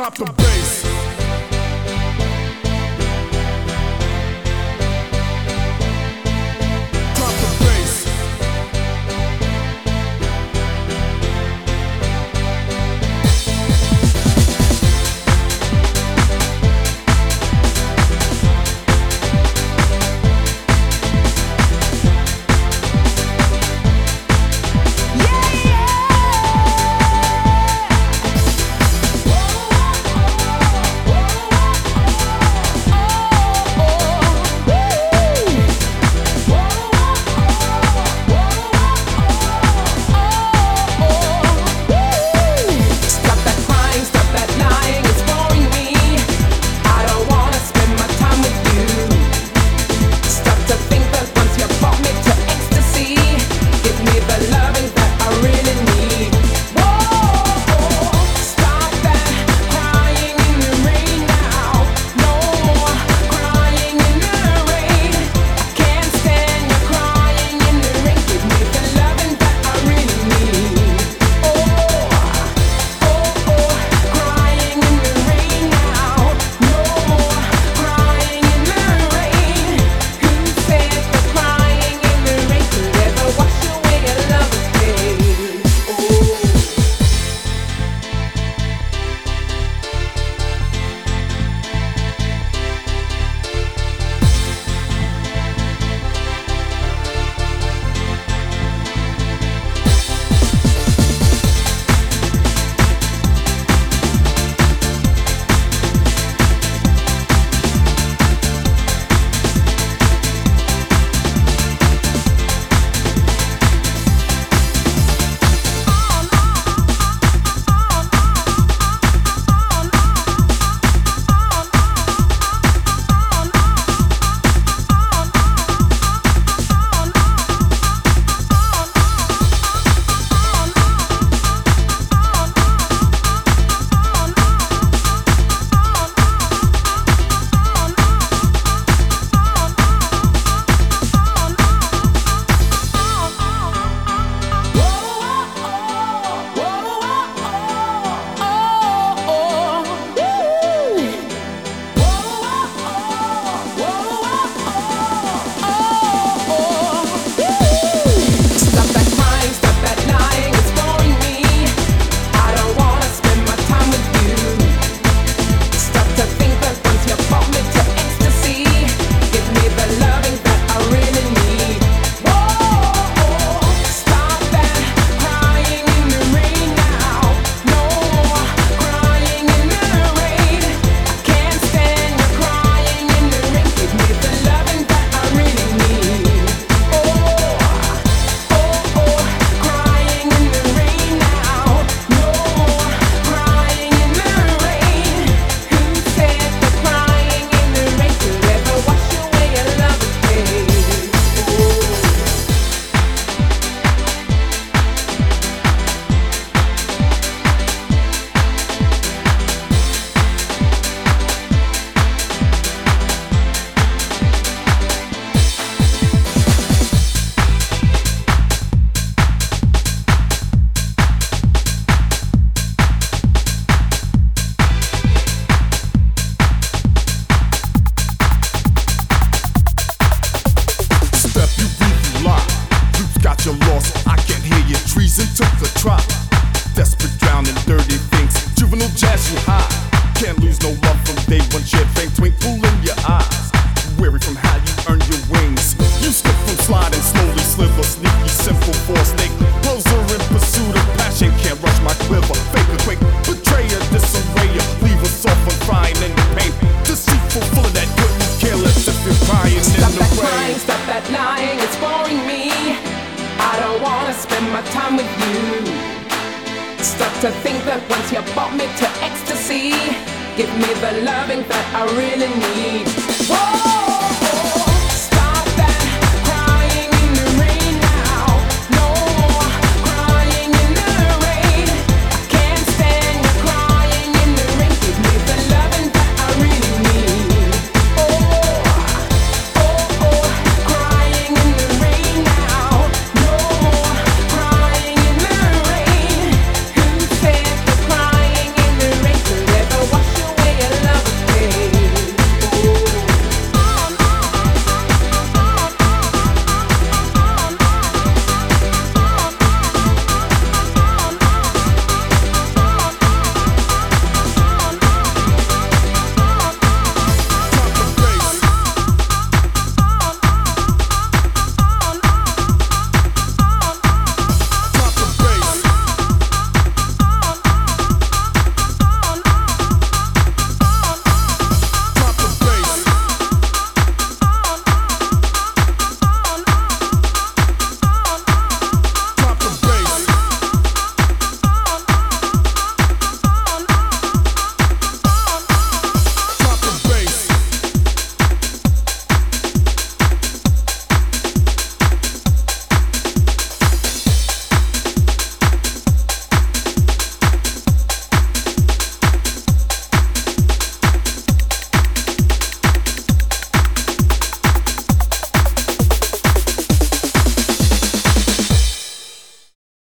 Drop the bass. day one share thing twinkle in your eyes. Weary from how you earn your wings. You slip from sliding, slowly slither, sneaky, simple, four snake. Closer in pursuit of passion, can't rush my quiver. Fake a quake, betrayer, disarrayer, leave us off and crying in the pain. Deceitful, full of that good, careless if you're crying stop in the rain. Crying, stop that lying, it's boring me. I don't wanna spend my time with you. Stop to think that once you bought me to ecstasy. Give me the loving that I really need. Whoa!